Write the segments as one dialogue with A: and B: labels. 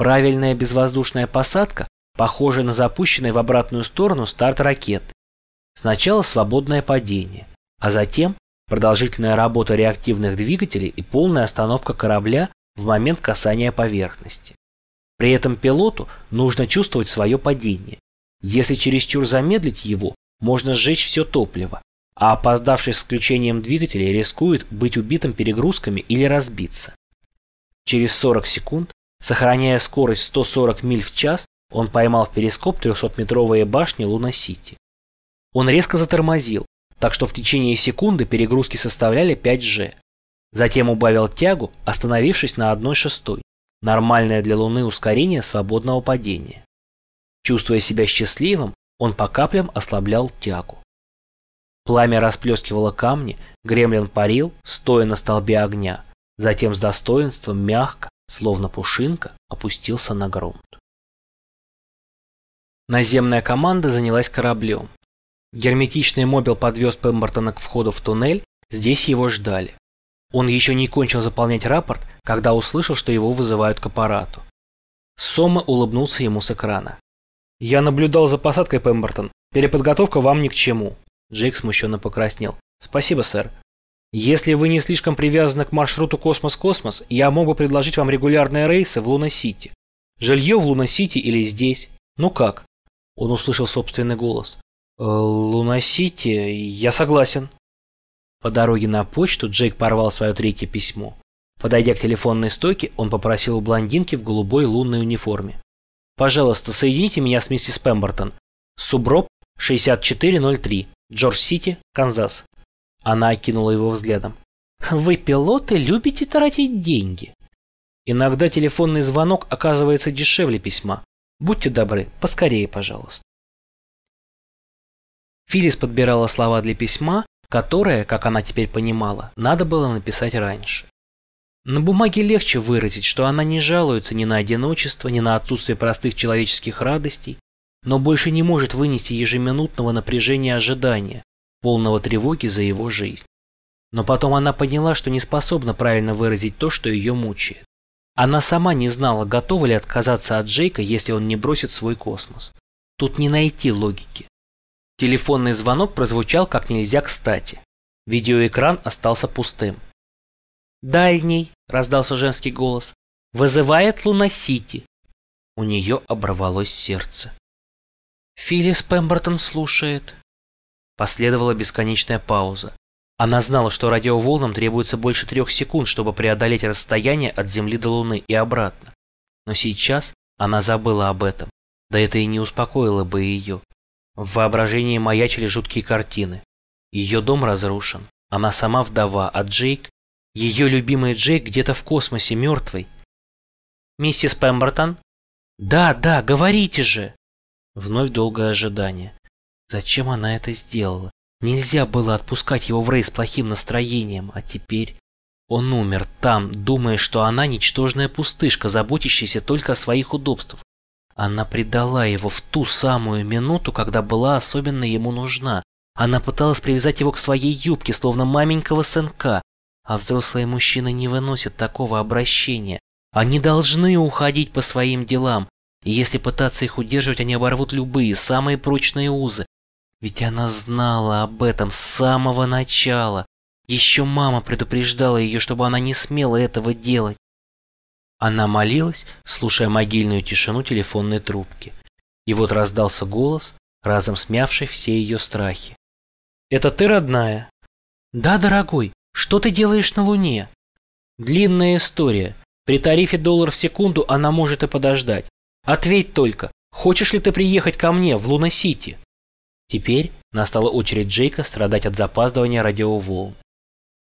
A: Правильная безвоздушная посадка, похожая на запущенный в обратную сторону старт ракеты. Сначала свободное падение, а затем продолжительная работа реактивных двигателей и полная остановка корабля в момент касания поверхности. При этом пилоту нужно чувствовать свое падение. Если чересчур замедлить его, можно сжечь все топливо, а опоздавший с включением двигателя рискует быть убитым перегрузками или разбиться. Через 40 секунд, сохраняя скорость 140 миль в час, он поймал в перископ 300-метровые башни Луна-Сити. Он резко затормозил, так что в течение секунды перегрузки составляли 5G. Затем убавил тягу, остановившись на 1,6. Нормальное для Луны ускорение свободного падения. Чувствуя себя счастливым, он по каплям ослаблял тягу. Пламя расплескивало камни, гремлин парил, стоя на столбе огня. Затем с достоинством мягко, словно пушинка, опустился на грунт. Наземная команда занялась кораблем. Герметичный мобил подвез Пембертона к входу в туннель, здесь его ждали. Он еще не кончил заполнять рапорт, когда услышал, что его вызывают к аппарату. Сома улыбнулся ему с экрана. «Я наблюдал за посадкой, Пембертон. Переподготовка вам ни к чему». Джейк смущенно покраснел. «Спасибо, сэр. Если вы не слишком привязаны к маршруту Космос-Космос, я мог бы предложить вам регулярные рейсы в Луна-Сити. Жилье в Луна-Сити или здесь. Ну как?» Он услышал собственный голос. «Э, «Луна-Сити, я согласен». По дороге на почту Джейк порвал свое третье письмо. Подойдя к телефонной стойке, он попросил у блондинки в голубой лунной униформе. «Пожалуйста, соедините меня с миссис Пембертон. Суброб 6403, Джордж-Сити, Канзас». Она окинула его взглядом. «Вы, пилоты, любите тратить деньги?» «Иногда телефонный звонок оказывается дешевле письма. Будьте добры, поскорее, пожалуйста». Филлис подбирала слова для письма, которое, как она теперь понимала, надо было написать раньше. На бумаге легче выразить, что она не жалуется ни на одиночество, ни на отсутствие простых человеческих радостей, но больше не может вынести ежеминутного напряжения ожидания, полного тревоги за его жизнь. Но потом она поняла, что не способна правильно выразить то, что ее мучает. Она сама не знала, готова ли отказаться от Джейка, если он не бросит свой космос. Тут не найти логики. Телефонный звонок прозвучал как нельзя кстати. Видеоэкран остался пустым. «Дальний», — раздался женский голос, — «вызывает Луна-Сити». У нее оборвалось сердце. «Филлис Пембертон слушает». Последовала бесконечная пауза. Она знала, что радиоволнам требуется больше трех секунд, чтобы преодолеть расстояние от Земли до Луны и обратно. Но сейчас она забыла об этом, да это и не успокоило бы ее. В воображении маячили жуткие картины. Ее дом разрушен, она сама вдова, а Джейк, ее любимый Джейк где-то в космосе мертвый. «Миссис Пембертон?» «Да, да, говорите же!» Вновь долгое ожидание. Зачем она это сделала? Нельзя было отпускать его в рей с плохим настроением, а теперь... Он умер там, думая, что она ничтожная пустышка, заботящаяся только о своих удобствах. Она предала его в ту самую минуту, когда была особенно ему нужна. Она пыталась привязать его к своей юбке, словно маменького сынка. А взрослые мужчины не выносят такого обращения. Они должны уходить по своим делам. И если пытаться их удерживать, они оборвут любые, самые прочные узы. Ведь она знала об этом с самого начала. Еще мама предупреждала ее, чтобы она не смела этого делать. Она молилась, слушая могильную тишину телефонной трубки. И вот раздался голос, разом смявший все ее страхи. «Это ты, родная?» «Да, дорогой. Что ты делаешь на Луне?» «Длинная история. При тарифе доллар в секунду она может и подождать. Ответь только, хочешь ли ты приехать ко мне в Луна-Сити?» Теперь настала очередь Джейка страдать от запаздывания радиоволн.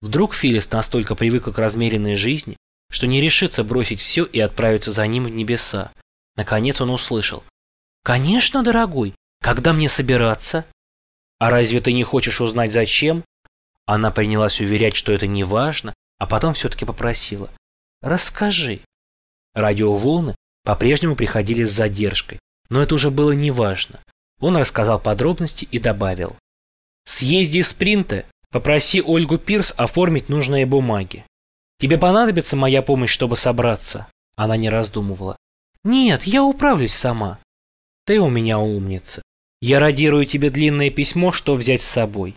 A: Вдруг Филлис настолько привыкла к размеренной жизни, что не решится бросить все и отправиться за ним в небеса. Наконец он услышал. «Конечно, дорогой. Когда мне собираться?» «А разве ты не хочешь узнать, зачем?» Она принялась уверять, что это не важно, а потом все-таки попросила. «Расскажи». Радиоволны по-прежнему приходили с задержкой, но это уже было неважно. Он рассказал подробности и добавил. «Съезди в спринты, попроси Ольгу Пирс оформить нужные бумаги. Тебе понадобится моя помощь, чтобы собраться?» Она не раздумывала. Нет, я управлюсь сама. Ты у меня умница. Я радирую тебе длинное письмо, что взять с собой.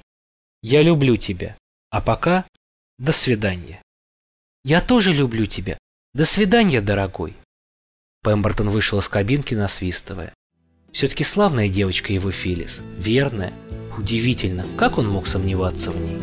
A: Я люблю тебя. А пока до свидания. Я тоже люблю тебя. До свидания, дорогой. Пембертон вышел из кабинки, насвистывая. Все-таки славная девочка его Филлис. Верная. Удивительно, как он мог сомневаться в ней.